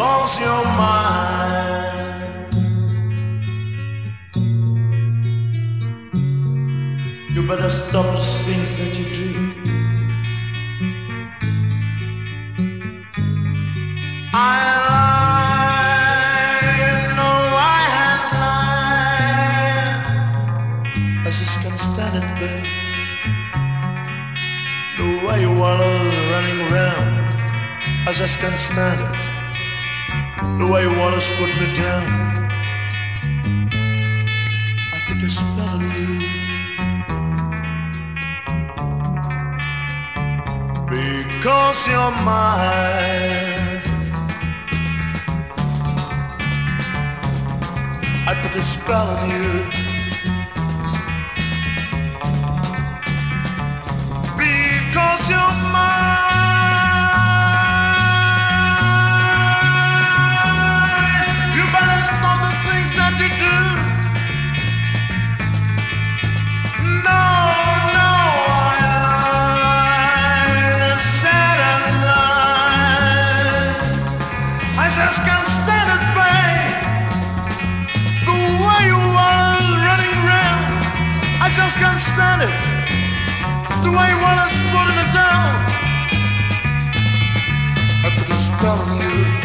because you're. You better stop those things that you do. I lie, no, I had lied. I just can't stand it, babe. The way you wallow running around, I just can't stand it. The way you wanna put me down, I put a spell on you. Because you're mine. I put a spell on you. Because you're mine. A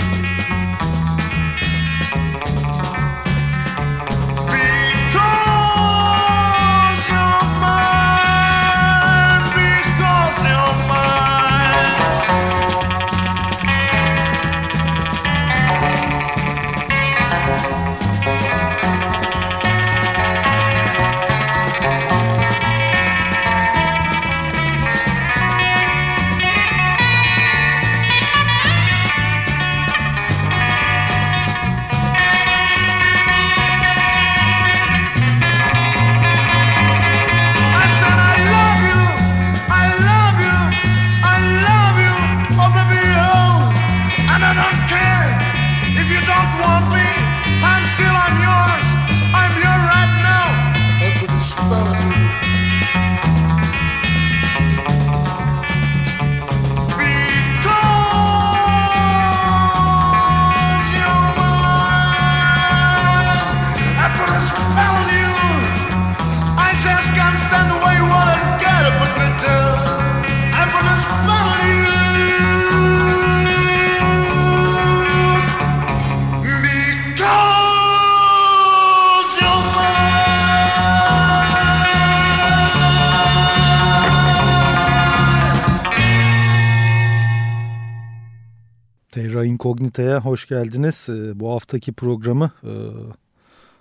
Incognita'ya hoş geldiniz. Ee, Bu haftaki programı e,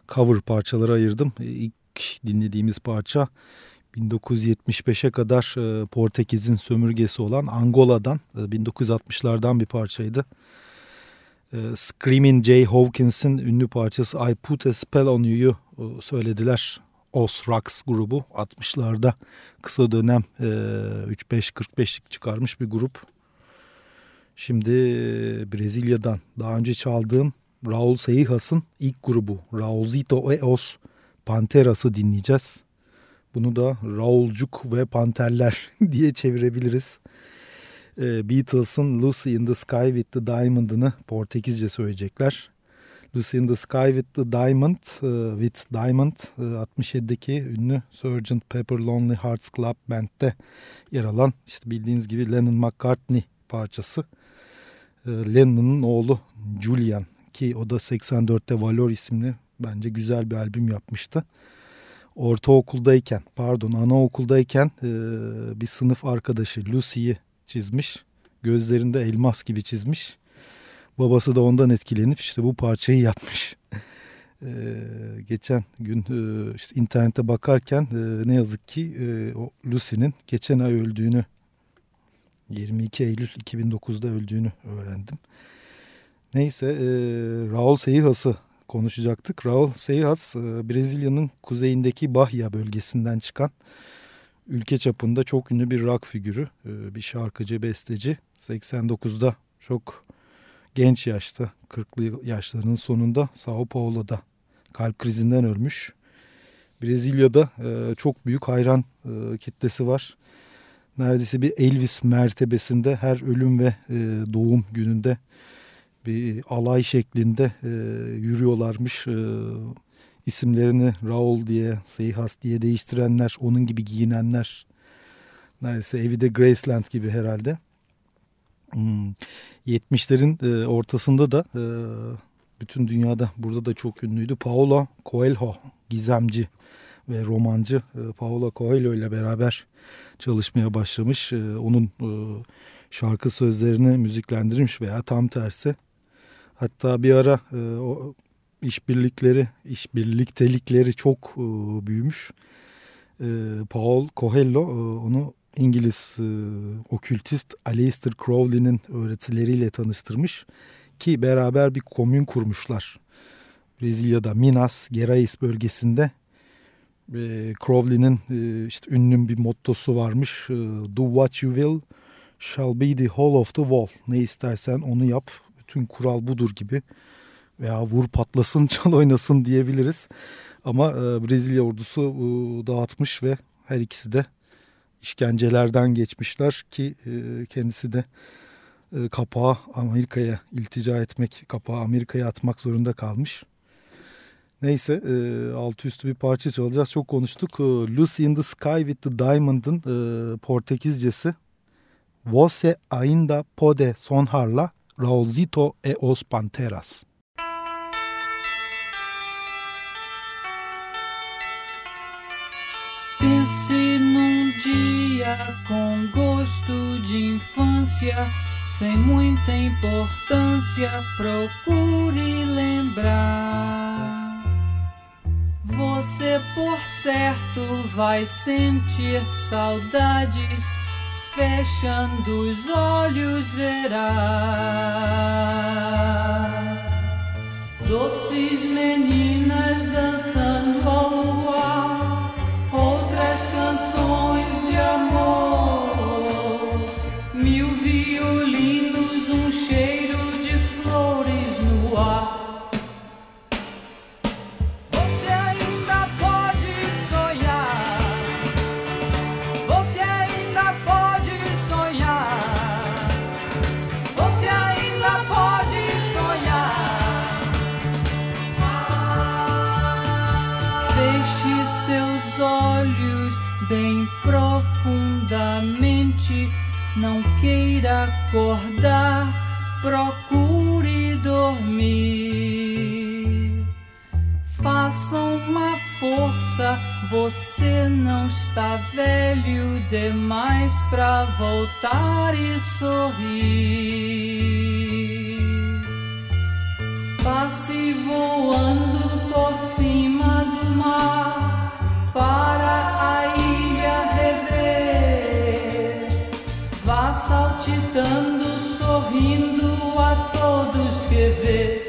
cover parçalara ayırdım. E, İlk dinlediğimiz parça 1975'e kadar e, Portekiz'in sömürgesi olan Angola'dan e, 1960'lardan bir parçaydı. Screaming Jay Hawkins'in ünlü parçası I Put a Spell on You'yu söylediler. Os Rocks grubu 60'larda kısa dönem e, 3-5-45'lik çıkarmış bir grup. Şimdi Brezilya'dan daha önce çaldığım Raul Seixas'ın ilk grubu Raulzito e Os Panteras'ı dinleyeceğiz. Bunu da Raulcuk ve Panterler diye çevirebiliriz. Beatles'ın Lucy in the Sky with the Diamond'ını Portekizce söyleyecekler. Lucy in the Sky with the Diamond, with Diamond e, 67'deki ünlü Sgt. Pepper Lonely Hearts Club Band'de yer alan işte bildiğiniz gibi Lennon McCartney parçası. E, Lennon'ın oğlu Julian ki o da 84'te Valor isimli bence güzel bir albüm yapmıştı. Ortaokuldayken pardon anaokuldayken e, bir sınıf arkadaşı Lucy'yi çizmiş. Gözlerinde elmas gibi çizmiş. Babası da ondan etkilenip işte bu parçayı yapmış. Ee, geçen gün e, işte internete bakarken e, ne yazık ki e, o Lucy'nin geçen ay öldüğünü 22 Eylül 2009'da öldüğünü öğrendim. Neyse e, Raul Seixas'ı konuşacaktık. Raul Seixas e, Brezilya'nın kuzeyindeki Bahia bölgesinden çıkan ülke çapında çok ünlü bir rock figürü. E, bir şarkıcı, besteci. 89'da çok genç yaşta 40'lı yaşlarının sonunda Sao Paulo'da kalp krizinden ölmüş. Brezilya'da e, çok büyük hayran e, kitlesi var. Neredeyse bir Elvis mertebesinde her ölüm ve e, doğum gününde bir alay şeklinde e, yürüyorlarmış. E, isimlerini Raul diye, Seyhas diye değiştirenler, onun gibi giyinenler. Neredeyse evi de Graceland gibi herhalde. Hmm. 70'lerin e, ortasında da e, bütün dünyada burada da çok ünlüydü. Paulo Coelho, gizemci ve romancı e, Paulo Coelho ile beraber çalışmaya başlamış. E, onun e, şarkı sözlerini müziklendirmiş veya tam tersi. Hatta bir ara o işbirlikleri, işbirliktelikleri çok büyümüş. Paul Coelho onu İngiliz okültist Aleister Crowley'nin öğretileriyle tanıştırmış ki beraber bir komün kurmuşlar. Brezilya'da Minas Gerais bölgesinde e, Crowley'nin e, işte ünlü bir mottosu varmış. E, Do what you will shall be the whole of the wall. Ne istersen onu yap. Bütün kural budur gibi. Veya vur patlasın çal oynasın diyebiliriz. Ama e, Brezilya ordusu e, dağıtmış ve her ikisi de işkencelerden geçmişler ki kendisi de kapağı Amerika'ya iltica etmek, kapağı Amerika'ya atmak zorunda kalmış. Neyse e, altı üstü bir parça çalacağız. Çok konuştuk. E, Lucy in the Sky with the Diamond'ın e, Portekizcesi. Você ainda pode sonharla Raulzito e os Panteras. Pense num dia com gosto de infância, sem muita importância, procure lembrar. Você, por certo, vai sentir saudades, fechando os olhos, verá. Doces meninas dançando ao acordar. Procure dormir. Faça uma força, você não está velho demais pra voltar e sorrir. Passe voando por cima do mar para a ilha rever. Vá saltitando, sorrindo a todos que vê.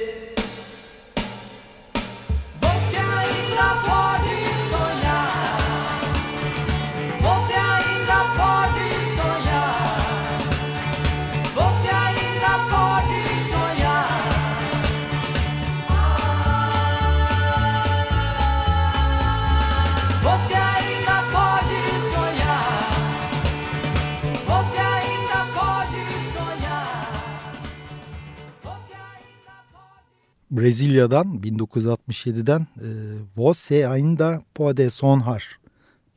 Brezilya'dan 1967'den e, Você ainda pode sonhar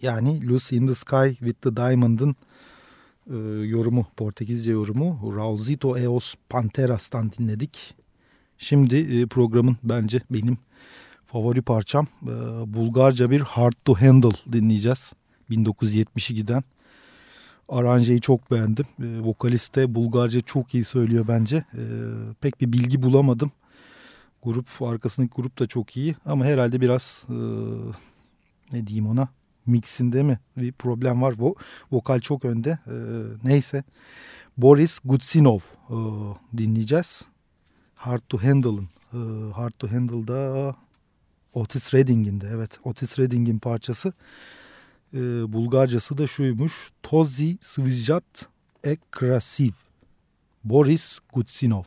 yani Lucy in the Sky with the Diamond'ın e, yorumu, Portekizce yorumu Raulzito Eos Panteras'tan dinledik. Şimdi e, programın bence benim favori parçam e, Bulgarca bir Hard to Handle dinleyeceğiz. 1972'den. Aranjeyi çok beğendim. E, vokalist de Bulgarca çok iyi söylüyor bence. E, pek bir bilgi bulamadım. Grup arkasındaki grup da çok iyi ama herhalde biraz e, ne diyeyim ona mixinde mi bir problem var. Vo, vokal çok önde. E, neyse. Boris Gutsinov e, dinleyeceğiz. Hard to Handle'ın. E, Hard to Handle'da Otis Redding'in de evet Otis Redding'in parçası. E, Bulgarcası da şuymuş. Tozi Svizjat Ekrasiv. Boris Gutsinov.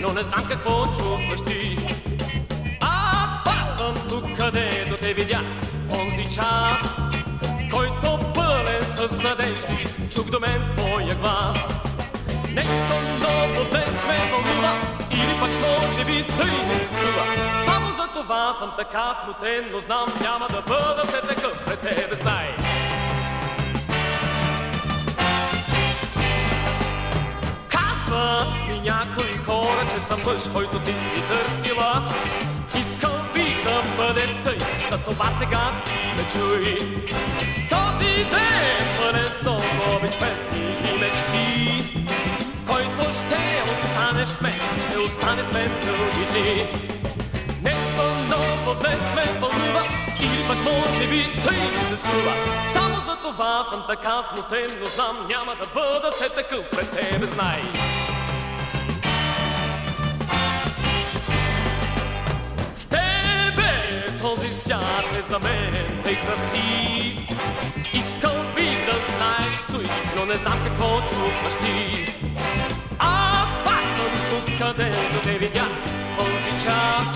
Но не знам какво чувстваш ти. Аз пак съм тук, където те видях, онзи час, който пълен с надежди, чух до мен твоя глас. Нещо ново днес ме вълнува, или пък може би тъй не струва. Само за това съм така смутен, но знам няма да бъда все такъв пред тебе, знай. Казват ми някои хора, че съм мъж, който ти си търсила. Искал би да бъде тъй, за това сега ме чуй. Този ден пълен с много обич, песни и мечти, който ще останеш с мен, ще остане с мен дълги дни. Нещо ново днес ме вълнува, или пък може би тъй ми се струва. Само за това съм така смутен, но знам няма да бъда все такъв пред тебе, знай. Този свят е за мен тъй красив. Искал бих да знаеш той, но не знам какво чувстваш ти. Аз пак съм тук, където те видях този час,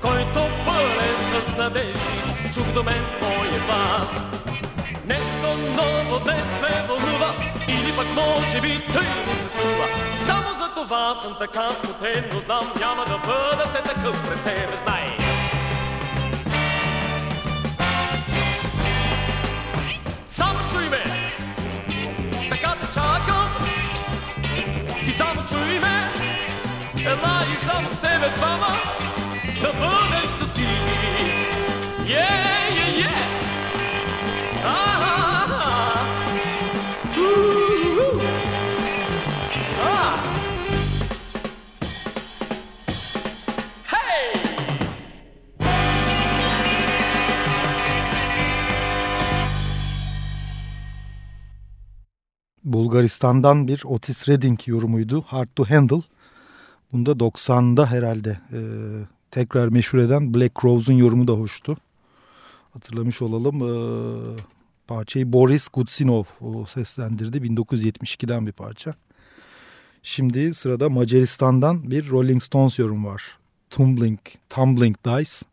който пълен с надежди, чух до мен твоя глас. Нещо ново днес ме вълнува, или пък може би тъй ми се струва. Само за това съм така смутен, но знам няма да бъда се такъв пред тебе, знай. ime Jer ja sam s tebe dvama Bulgaristan'dan bir Otis Redding yorumuydu. Hard to Handle. Bunda 90'da herhalde e, tekrar meşhur eden Black Crowes'un yorumu da hoştu. Hatırlamış olalım. E, parçayı Boris Gutsinov seslendirdi. 1972'den bir parça. Şimdi sırada Macaristan'dan bir Rolling Stones yorum var. Tumbling, Tumbling Dice.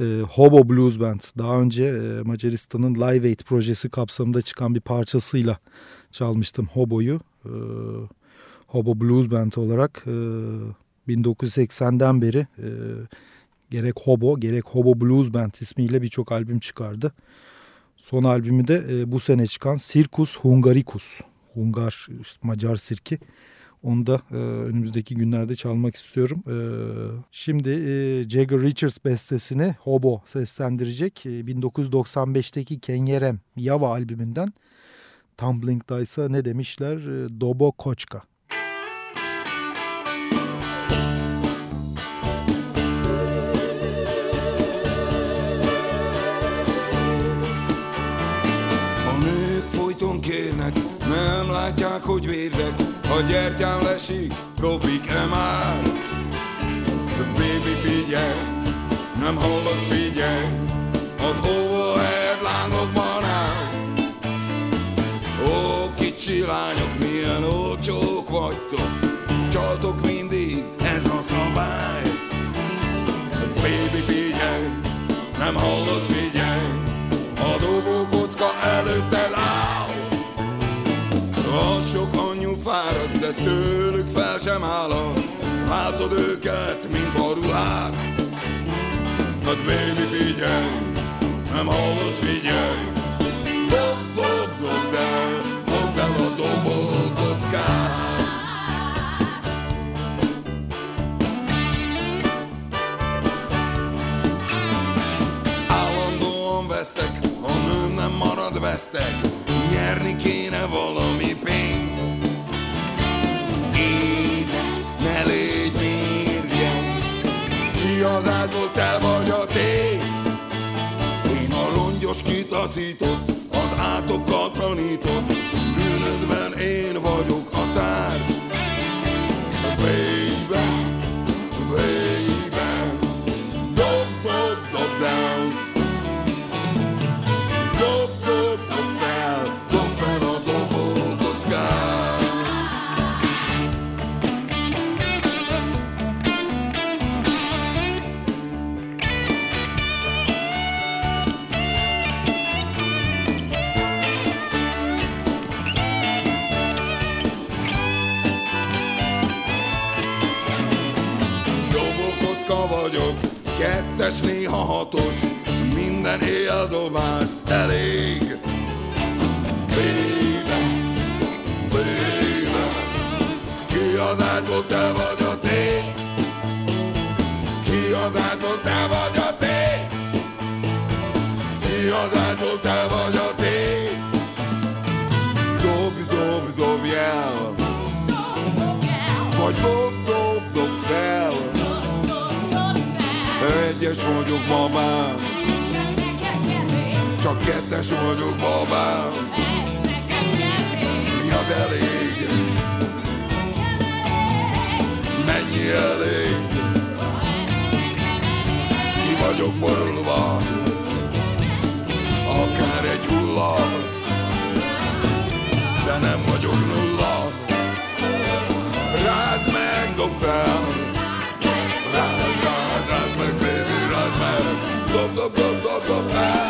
E, Hobo Blues Band. Daha önce e, Macaristan'ın Live Aid projesi kapsamında çıkan bir parçasıyla çalmıştım Hobo'yu. E, Hobo Blues Band olarak e, 1980'den beri e, gerek Hobo gerek Hobo Blues Band ismiyle birçok albüm çıkardı. Son albümü de e, bu sene çıkan Circus Hungaricus. Hungar Macar sirki. Onu da e, önümüzdeki günlerde çalmak istiyorum. E, şimdi e, Jagger Richards bestesini Hobo seslendirecek. E, 1995'teki Kenyerem Yava albümünden Tumbling Dice'a ne demişler? Dobo Koçka. Kérnek, nem látják, hogy vérzek, a gyertyám lesik, kopik-e már? Baby figyelj, nem hallod, figyelj, kicsi lányok, milyen olcsók vagytok, csaltok mindig, ez a szabály. Baby figyelj, nem hallod, figyelj, a dobókocka előtted áll. Az sok anyjú fáradt, de tőlük fel sem állhatsz. Látod őket, mint a ruhát. Hát baby figyelj, nem hallod, figyelj. Dob, dob, dob dob nem marad vesztek Nyerni kéne valami pénzt. Édes, ne légy mérges Ki az ágyból, te vagy a tét Én a rongyos kitaszított, az átokkal tanított Bűnödben én vagyok a társ. Baby kettes, néha hatos, minden éjjel elég. Baby, baby, ki az ágyból, te vagy Egyes vagyok, babám, csak kettes vagyok, babám. Mi az elég? Mennyi elég? Ki vagyok borulva, akár egy hullám, de nem vagyok nulla. Rázd meg, dob fel, Gabriel, Gabriel.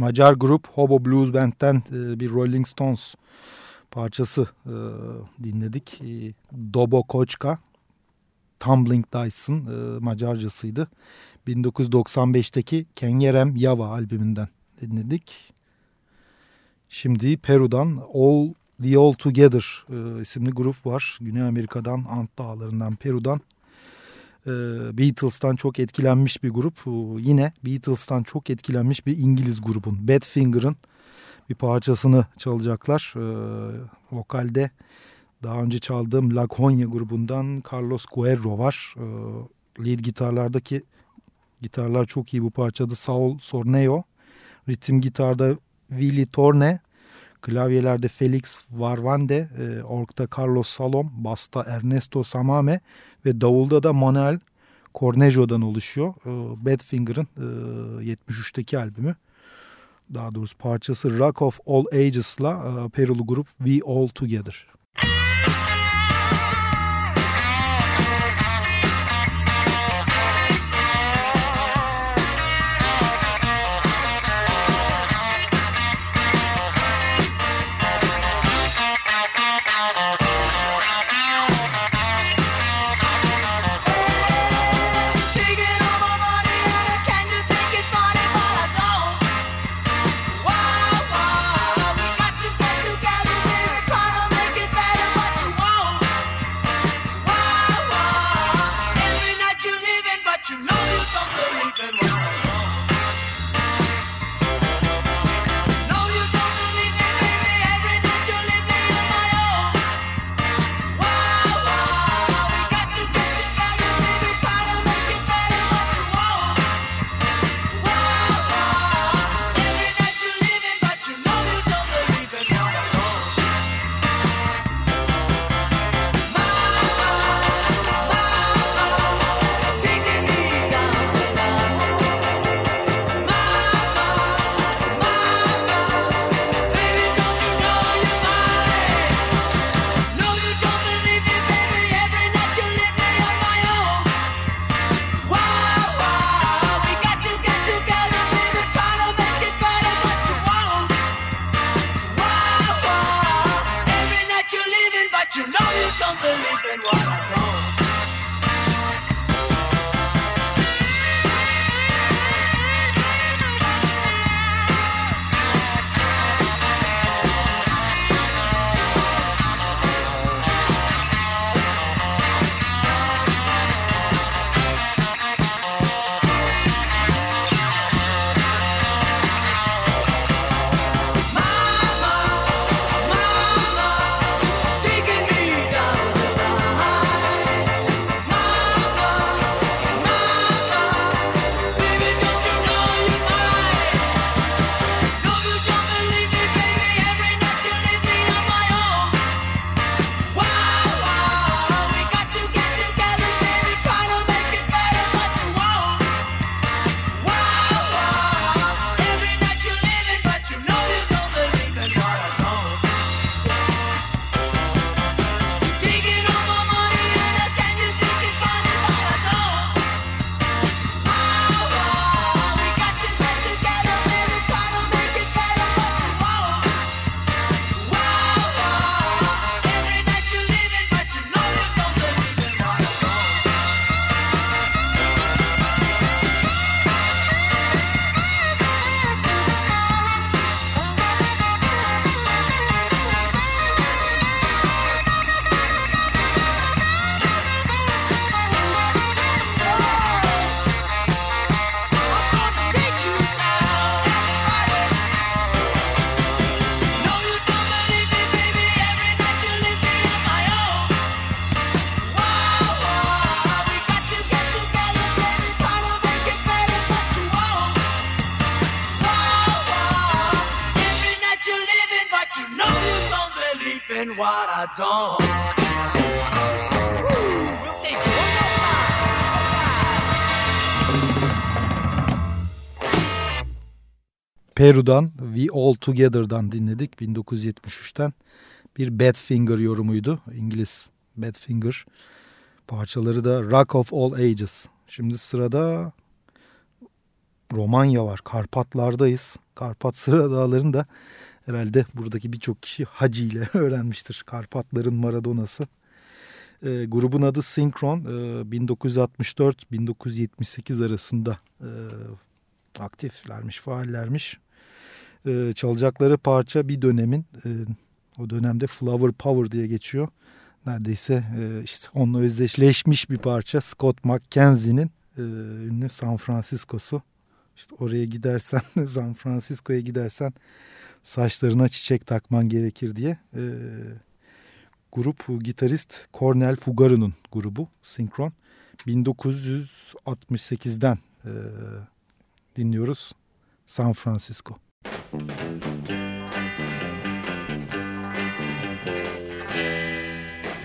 Macar grup Hobo Blues Band'den e, bir Rolling Stones parçası e, dinledik. E, Dobo Koçka, Tumbling Dice'ın e, Macarcasıydı. 1995'teki Kengerem Yava albümünden dinledik. Şimdi Peru'dan All The All Together e, isimli grup var. Güney Amerika'dan, Ant Dağları'ndan, Peru'dan. E, Beatles'tan çok etkilenmiş bir grup. Yine Beatles'tan çok etkilenmiş bir İngiliz grubun Badfinger'ın bir parçasını çalacaklar. E, vokalde daha önce çaldığım Laconia grubundan Carlos Guerro var. E, lead gitarlardaki gitarlar çok iyi bu parçada. Saul Sorneo. Ritim gitarda Willy Torne. Klavyelerde Felix Varvande, e, orkta Carlos Salom, basta Ernesto Samame ve davulda da Manuel Cornejo'dan oluşuyor. E, Badfinger'ın e, 73'teki albümü. Daha doğrusu parçası Rock of All Ages'la e, Perulu grup We All Together. Peru'dan We All Together'dan dinledik 1973'ten. Bir Badfinger yorumuydu. İngiliz Badfinger. Parçaları da Rock of All Ages. Şimdi sırada Romanya var. Karpatlardayız. Karpat Sıra Dağları'nda herhalde buradaki birçok kişi Hacı ile öğrenmiştir. Karpatların Maradona'sı. E, grubun adı Synchron. E, 1964-1978 arasında e, aktiflermiş, faallermiş. E, çalacakları parça bir dönemin, e, o dönemde Flower Power diye geçiyor. Neredeyse e, işte onunla özdeşleşmiş bir parça. Scott McKenzie'nin e, ünlü San Francisco'su. İşte oraya gidersen, San Francisco'ya gidersen saçlarına çiçek takman gerekir diye. E, grup gitarist Cornel Fugaro'nun grubu Synchron. 1968'den e, dinliyoruz San Francisco.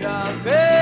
Fica.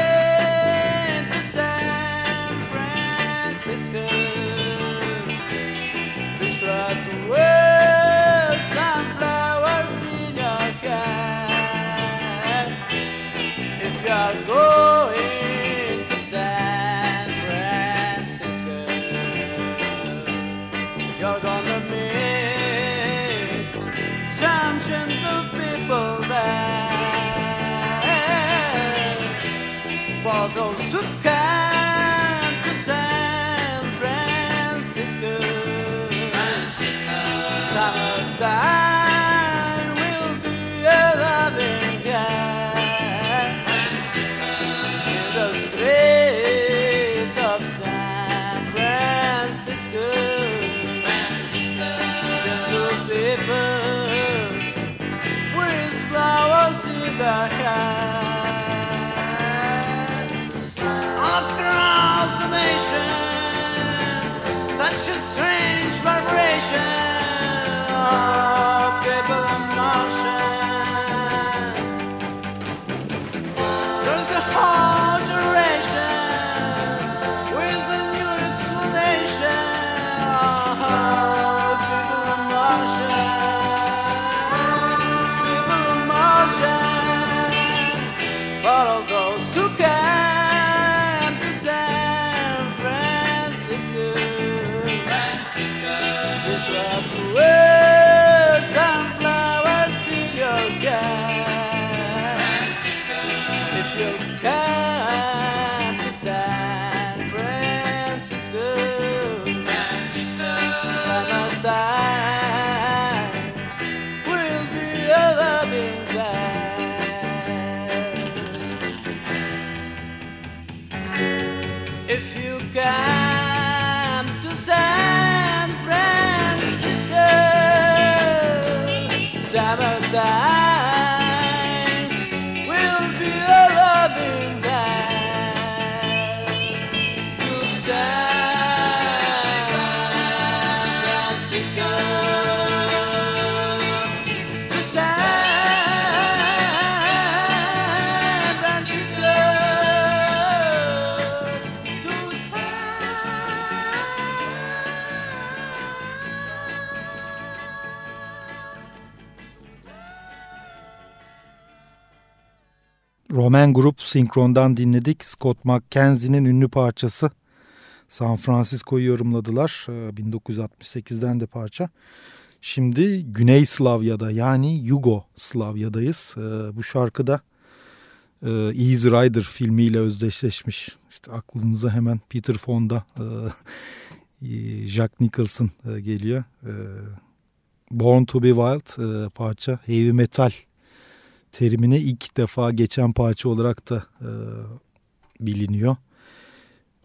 time and die. Roman grup Synchron'dan dinledik. Scott McKenzie'nin ünlü parçası San Francisco'yu yorumladılar. Ee, 1968'den de parça. Şimdi Güney Slavya'da yani Yugoslavya'dayız. Ee, Bu şarkıda e, Easy Rider filmiyle özdeşleşmiş. İşte aklınıza hemen Peter Fonda, e, Jack Nicholson e, geliyor. E, Born to be Wild e, parça heavy metal terimine ilk defa geçen parça olarak da e, biliniyor.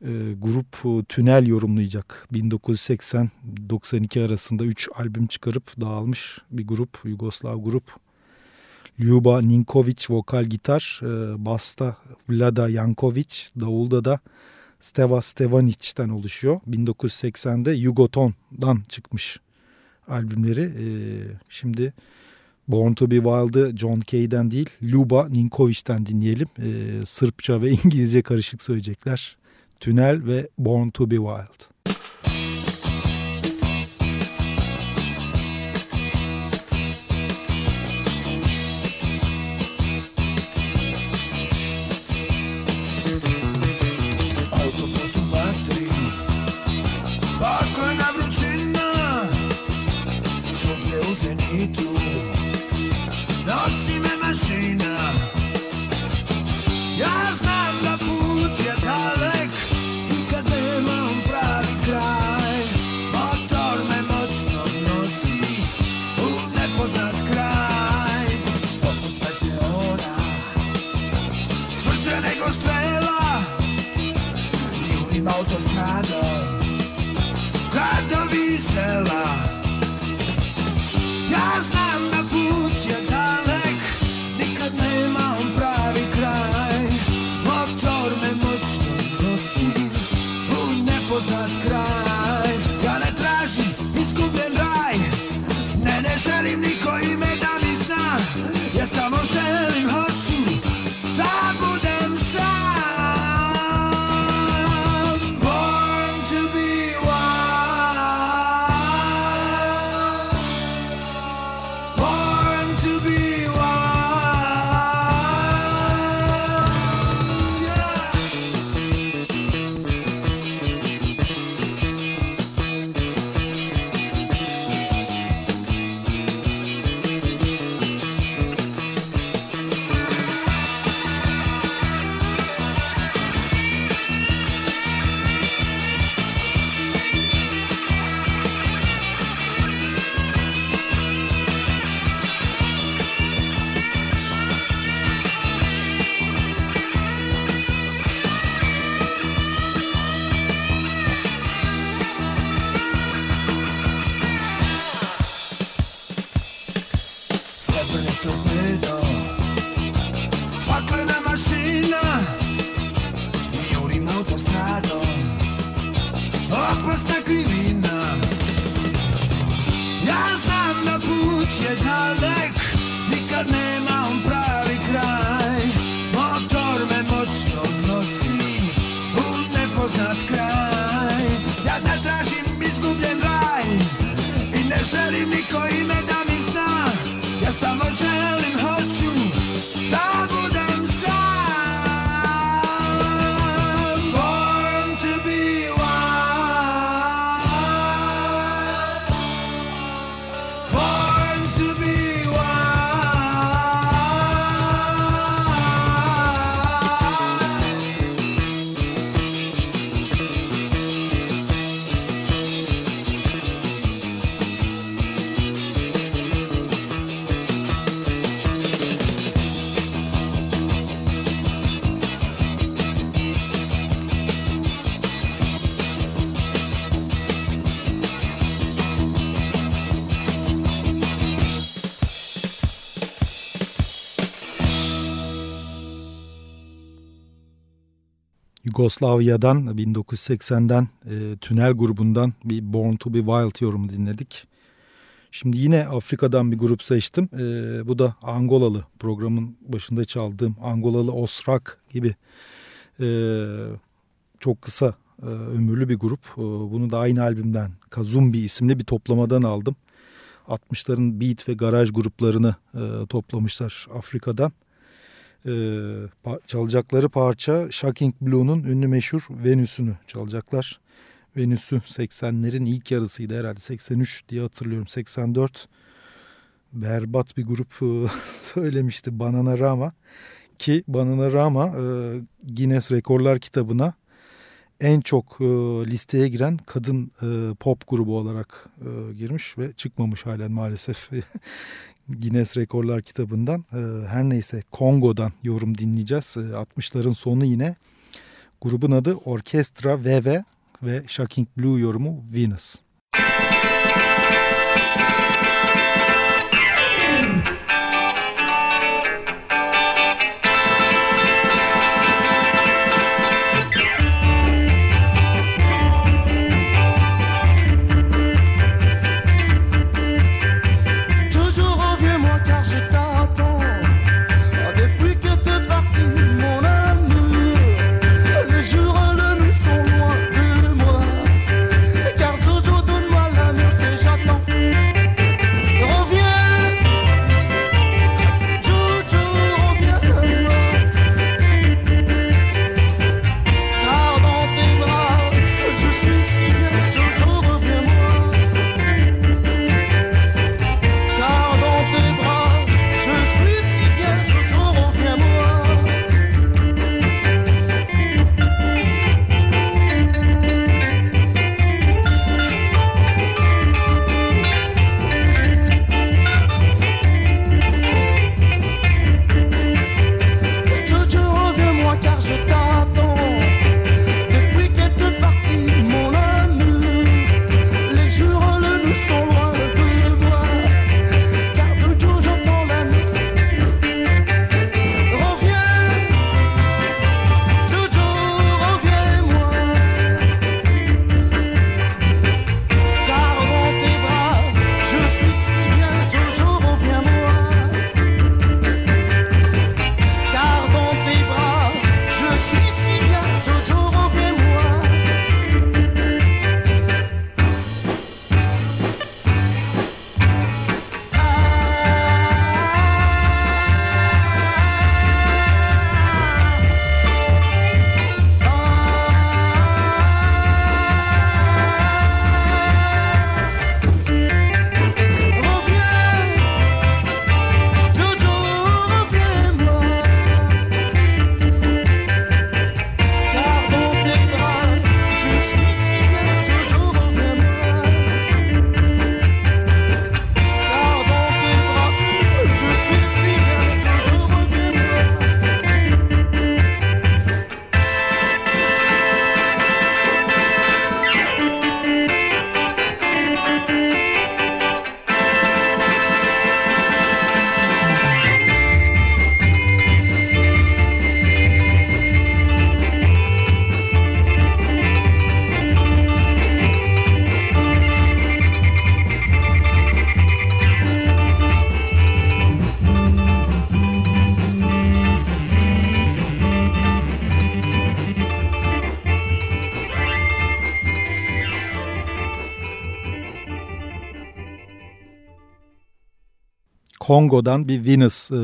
E, grup e, Tünel yorumlayacak. 1980-92 arasında 3 albüm çıkarıp dağılmış bir grup, Yugoslav grup. Ljuba Ninkovic vokal gitar, e, basta Vlada Jankovic, davulda da Steva Stevanic'ten oluşuyor. 1980'de Yugoton'dan çıkmış albümleri. E, şimdi Born to be Wild'ı John Kay'den değil Luba Ninkovic'ten dinleyelim. Ee, Sırpça ve İngilizce karışık söyleyecekler. Tünel ve Born to be Wild. Sunce u Yugoslavya'dan 1980'den e, Tünel grubundan bir Born to be Wild yorumu dinledik. Şimdi yine Afrika'dan bir grup seçtim. E, bu da Angolalı programın başında çaldığım Angolalı Osrak gibi e, çok kısa e, ömürlü bir grup. E, bunu da aynı albümden Kazumbi isimli bir toplamadan aldım. 60'ların beat ve garaj gruplarını e, toplamışlar Afrika'dan. Ee, çalacakları parça Shocking Blue'nun ünlü meşhur Venüs'ünü çalacaklar. Venüs'ü 80'lerin ilk yarısıydı herhalde 83 diye hatırlıyorum 84 berbat bir grup e, söylemişti Bananarama ki Bananarama e, Guinness Rekorlar kitabına en çok e, listeye giren kadın pop grubu olarak girmiş ve çıkmamış halen maalesef Guinness Rekorlar kitabından. E, her neyse Kongo'dan yorum dinleyeceğiz. E, 60'ların sonu yine. Grubun adı Orkestra VV ve Shocking Blue yorumu Venus. Toujours Kongo'dan bir Venus e,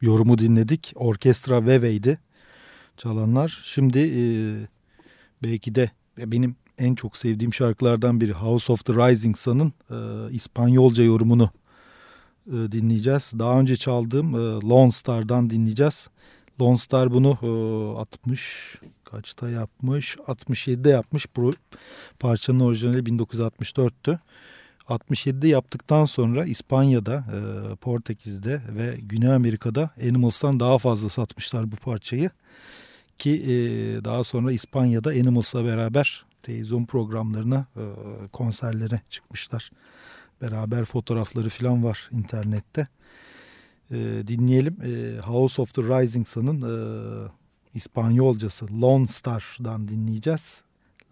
yorumu dinledik. Orkestra Veve'ydi çalanlar. Şimdi e, belki de benim en çok sevdiğim şarkılardan biri House of the Rising Sun'ın e, İspanyolca yorumunu e, dinleyeceğiz. Daha önce çaldığım e, Lone Star'dan dinleyeceğiz. Lone Star bunu e, 60 kaçta yapmış? 67'de yapmış. Bu parçanın orijinali 1964'tü. 67'de yaptıktan sonra İspanya'da, e, Portekiz'de ve Güney Amerika'da Animals'tan daha fazla satmışlar bu parçayı. Ki e, daha sonra İspanya'da Animals'la beraber televizyon programlarına, e, konserlere çıkmışlar. Beraber fotoğrafları falan var internette. E, dinleyelim. E, House of the Rising Sun'ın e, İspanyolcası Lone Star'dan dinleyeceğiz.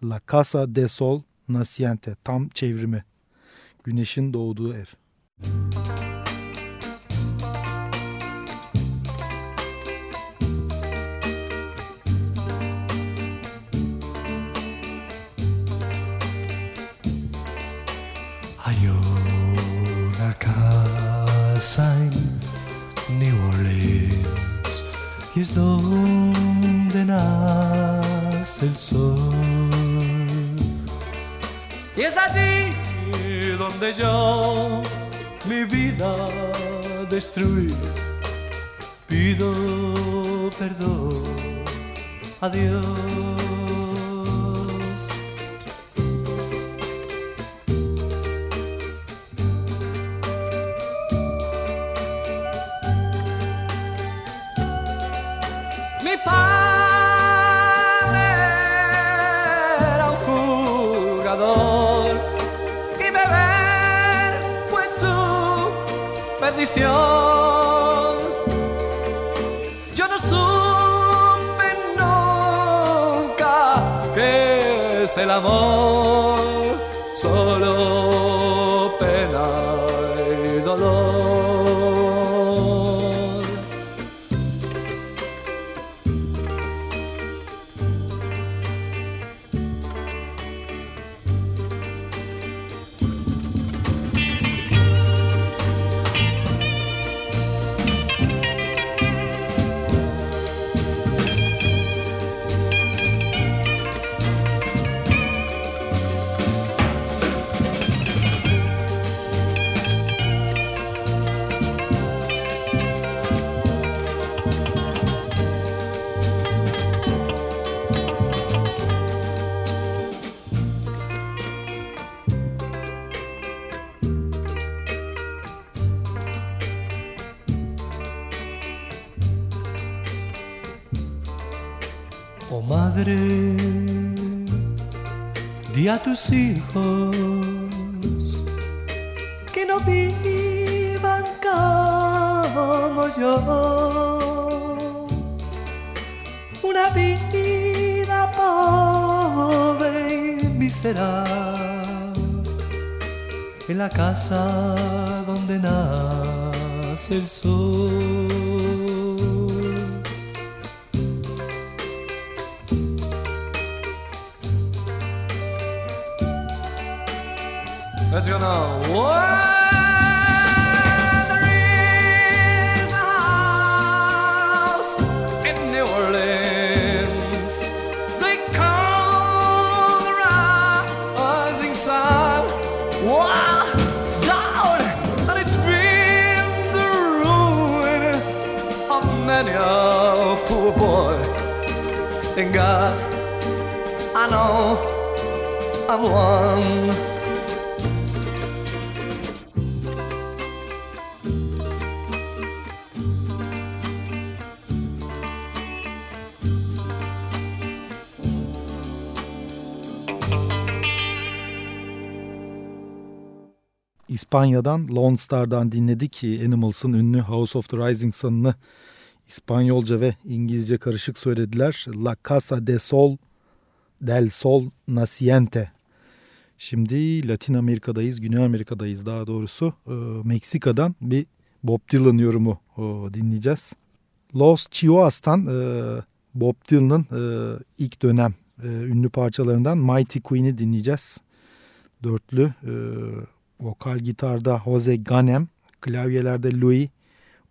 La Casa de Sol Naciente tam çevrimi. Güneşin doğduğu ev. En New Orleans y es donde nace el sol. Y es allí donde yo mi vida destruí. Pido perdón a Yo no supe nunca que es el amor, Madre, di a tus hijos que no vivan como yo. Una vida pobre y miserable en la casa donde nace el sol. I know I'm. İspanya'dan Lone Star'dan dinledik Animals'ın ünlü House of the Rising Sun'ını İspanyolca ve İngilizce karışık söylediler. La Casa de Sol del Sol Naciente. Şimdi Latin Amerika'dayız, Güney Amerika'dayız daha doğrusu. Ee, Meksika'dan bir Bob Dylan yorumu dinleyeceğiz. Los Chihuahuas'tan e, Bob Dylan'ın e, ilk dönem e, ünlü parçalarından Mighty Queen'i dinleyeceğiz. Dörtlü vokal gitarda Jose Ganem, Klavyelerde Louis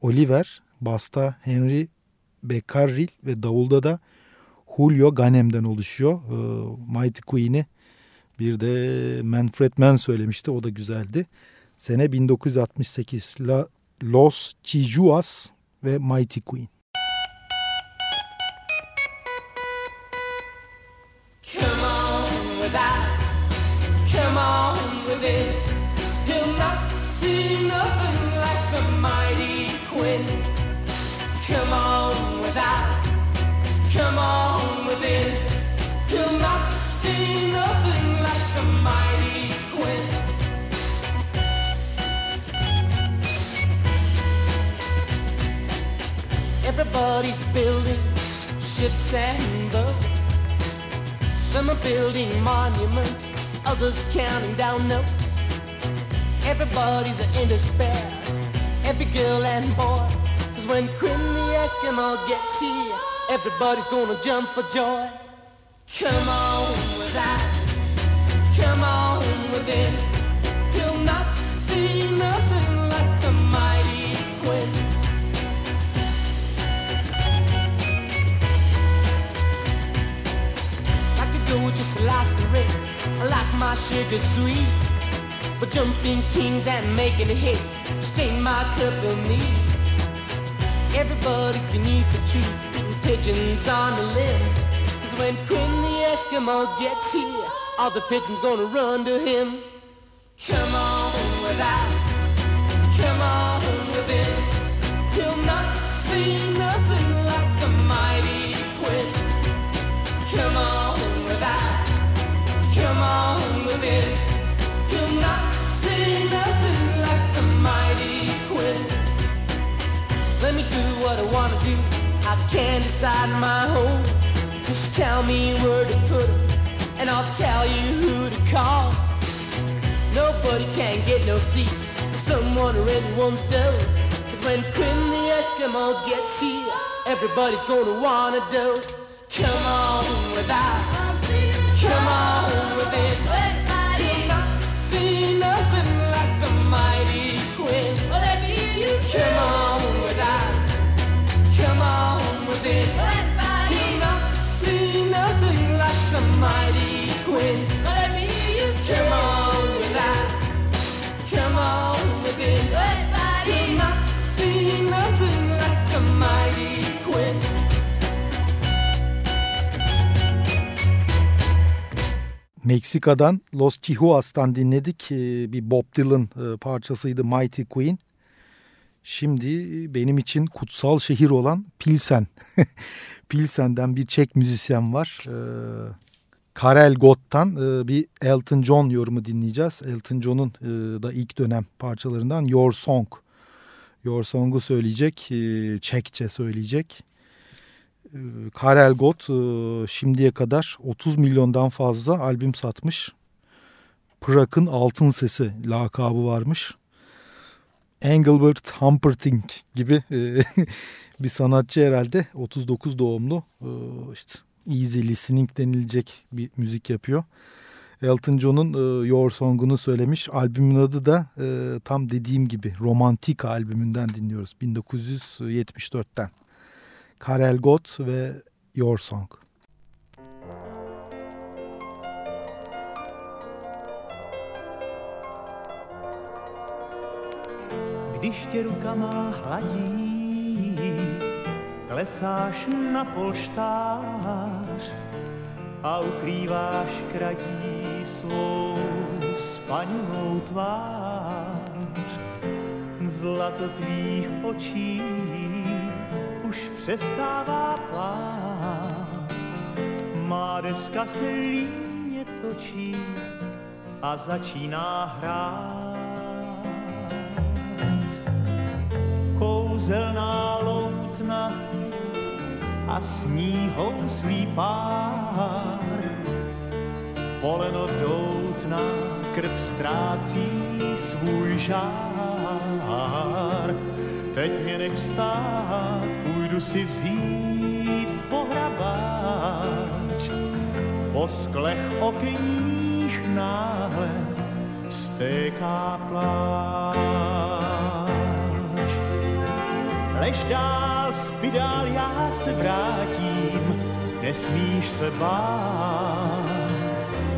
Oliver, basta Henry Beccaril ve davulda da Julio Ganem'den oluşuyor. Ee, Mighty Queen'i bir de Manfred Mann söylemişti. O da güzeldi. Sene 1968. La, Los Chijuas ve Mighty Queen. Everybody's building ships and boats. Some are building monuments, others counting down notes. Everybody's in despair, every girl and boy. Cause when Quinn the Eskimo gets here, everybody's gonna jump for joy. Come on with that, come on with it. You'll not see nothing To just like the ring, like my sugar sweet. But jumping kings and making hits stain my cup of meat. Everybody's beneath the trees, beating pigeons on the limb. Cause when Quinn the Eskimo gets here, all the pigeons gonna run to him. Come on with that, come on with can't decide my home. Just tell me where to put it, and I'll tell you who to call. Nobody can get no seat. Someone really wants those. Cause when Quinn the Eskimo gets here, everybody's gonna wanna do. Come on with that. Come on with it. You'll not see nothing like the mighty Quinn. Come on Meksika'dan Los Chihuas'tan dinledik. Ee, Bir Bob Dylan e, parçasıydı Mighty Queen. Şimdi benim için kutsal şehir olan Pilsen. Pilsen'den bir Çek müzisyen var. Ee, Karel Gott'tan e, bir Elton John yorumu dinleyeceğiz. Elton John'un e, da ilk dönem parçalarından Your Song. Your Song'u söyleyecek, e, Çekçe söyleyecek. Ee, Karel Gott e, şimdiye kadar 30 milyondan fazla albüm satmış. Prag'ın altın sesi lakabı varmış. Engelbert Humperdinck gibi e, bir sanatçı herhalde. 39 doğumlu. E, işte easy listening denilecek bir müzik yapıyor. Elton John'un Your Song'unu söylemiş. Albümün adı da tam dediğim gibi Romantika albümünden dinliyoruz. 1974'ten. Karel Gott ve Your Song. Když tě rukama hladí, klesáš na polštář a ukrýváš kradí svou spaněnou tvář. Zlato tvých očí už přestává plát. Má deska se líně točí a začíná hrát. Kouzelná loutna a s ní houslí pár. Poleno doutná, krv ztrácí svůj žár. Teď mě nech půjdu si vzít pohrabáč. Po sklech okních náhle stéká pláč. Lež dál, spidál, já se vrátím, nesmíš se bát.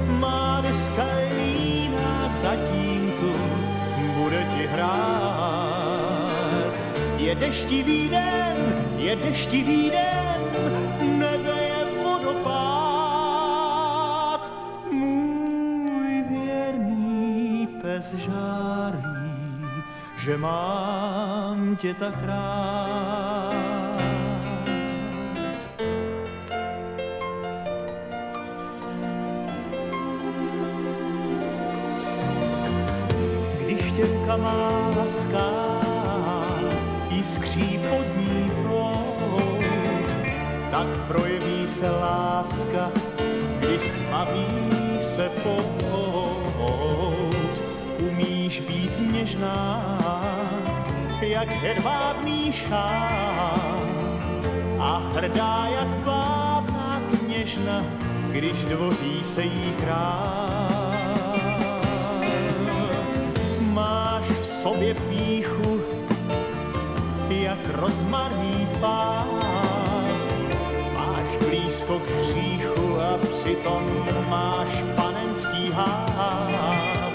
Má deska lína, zatím tu bude ti hrát. Je deštivý den, je deštivý den, nebe je vodopád. Můj věrný pes žárí, že mám tě tak rád. Když těvka má laská, tak projeví se láska, když smaví se pout. Umíš být něžná, jak hedvábný šál a hrdá jak vábná kněžna, když dvoří se jí král. Máš v sobě píchu, jak rozmarný páv. Hříchu a přitom máš panenský háv.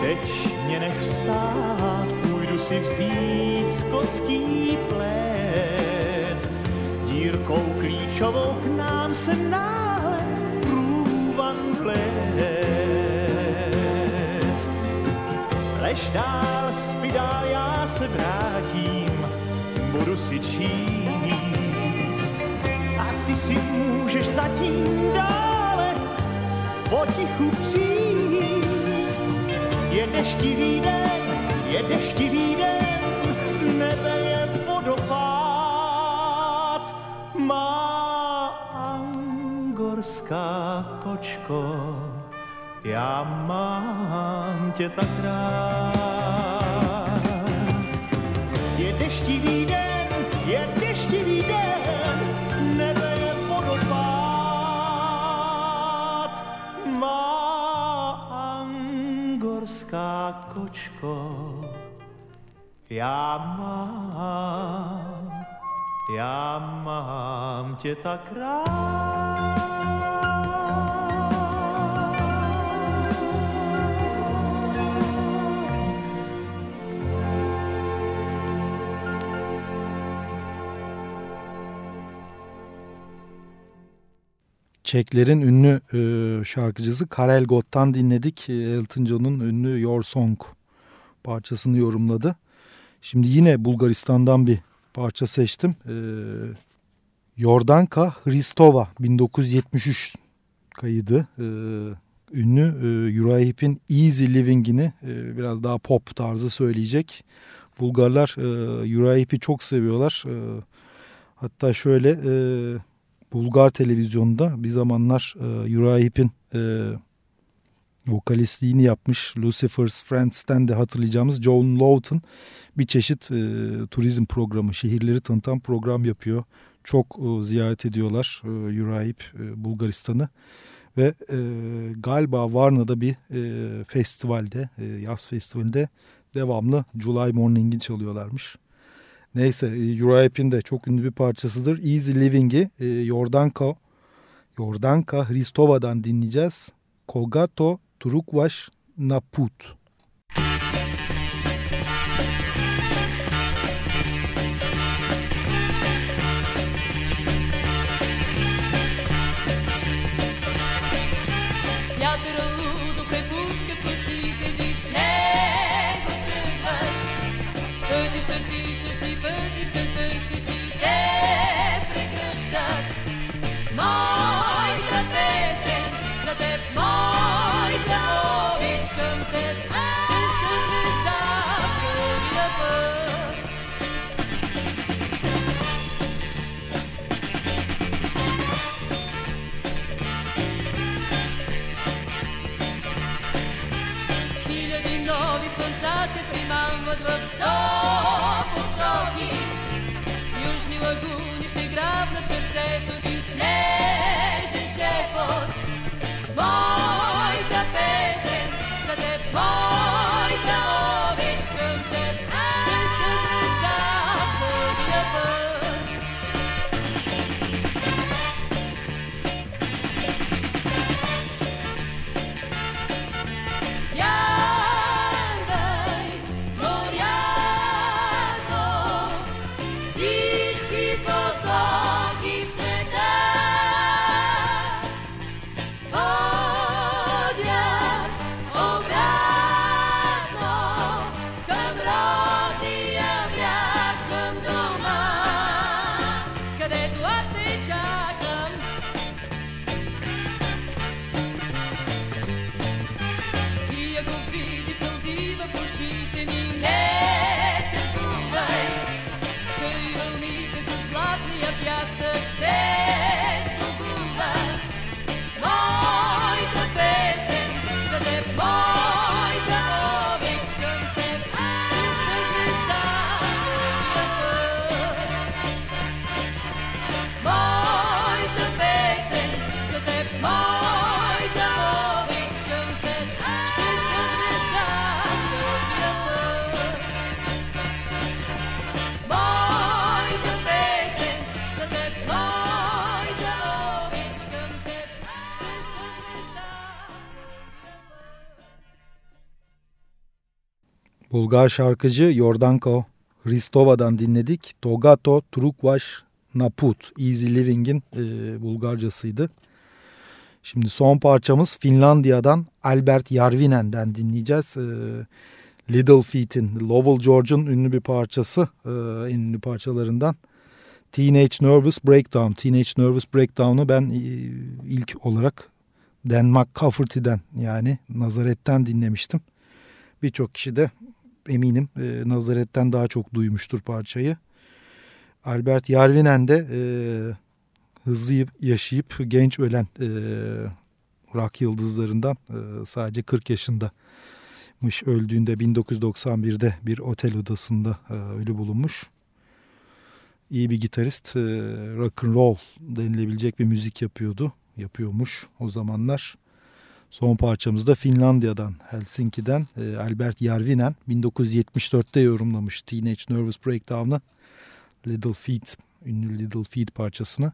Teď mě nech vstát, půjdu si vzít skotský plet. Dírkou klíčovou k nám se náhle průvan vlet. Lež dál, spidál, já se vrátím, budu si číst. Ty si můžeš zatím dále potichu přijít. Je deštivý den, je deštivý den, nebe je vodopád. Má angorská kočko, já mám tě tak rád. Je deštivý den, je deštivý kočko, já mám, já mám tě tak rád. Çeklerin ünlü e, şarkıcısı Karel Gott'tan dinledik. E, Elton John'un ünlü Your Song parçasını yorumladı. Şimdi yine Bulgaristan'dan bir parça seçtim. E, Yordanka Hristova 1973 kaydı. E, ünlü e, Uriah Easy Living'ini e, biraz daha pop tarzı söyleyecek. Bulgarlar e, Uriah çok seviyorlar. E, hatta şöyle e, Bulgar televizyonda bir zamanlar e, Uriah e, vokalistliğini yapmış Lucifer's Friends'ten de hatırlayacağımız John Lawton bir çeşit e, turizm programı, şehirleri tanıtan program yapıyor. Çok e, ziyaret ediyorlar e, Heep e, Bulgaristan'ı ve e, galiba Varna'da bir e, festivalde, e, yaz festivalinde devamlı July Morning'i çalıyorlarmış. Neyse e, Uriah Heep'in de çok ünlü bir parçasıdır. Easy Living'i e, Yordanka, Yordanka Hristova'dan dinleyeceğiz. Kogato Turukvaş Naput. Bulgar şarkıcı Yordanko Hristova'dan dinledik. Togato Trukvaş Naput, Easy Living'in e, Bulgarcasıydı. Şimdi son parçamız Finlandiya'dan Albert Yarvinen'den dinleyeceğiz. E, Little Feat'in, Lowell George'un ünlü bir parçası, e, en ünlü parçalarından. Teenage Nervous Breakdown. Teenage Nervous Breakdown'u ben e, ilk olarak Dan McCafferty'den yani Nazaret'ten dinlemiştim. Birçok kişi de eminim e, Nazaret'ten daha çok duymuştur parçayı. Albert Yarvinen de e, hızlı yaşayıp genç ölen e, rock yıldızlarından e, sadece 40 yaşındamış öldüğünde 1991'de bir otel odasında e, ölü bulunmuş. İyi bir gitarist, e, rock and roll denilebilecek bir müzik yapıyordu, yapıyormuş o zamanlar. Son parçamız da Finlandiya'dan, Helsinki'den e, Albert Järvinen 1974'te yorumlamış Teenage Nervous Breakdown'ı Little Feet, ünlü Little Feet parçasını.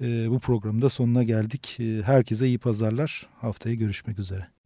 E, bu programda sonuna geldik. E, herkese iyi pazarlar. Haftaya görüşmek üzere.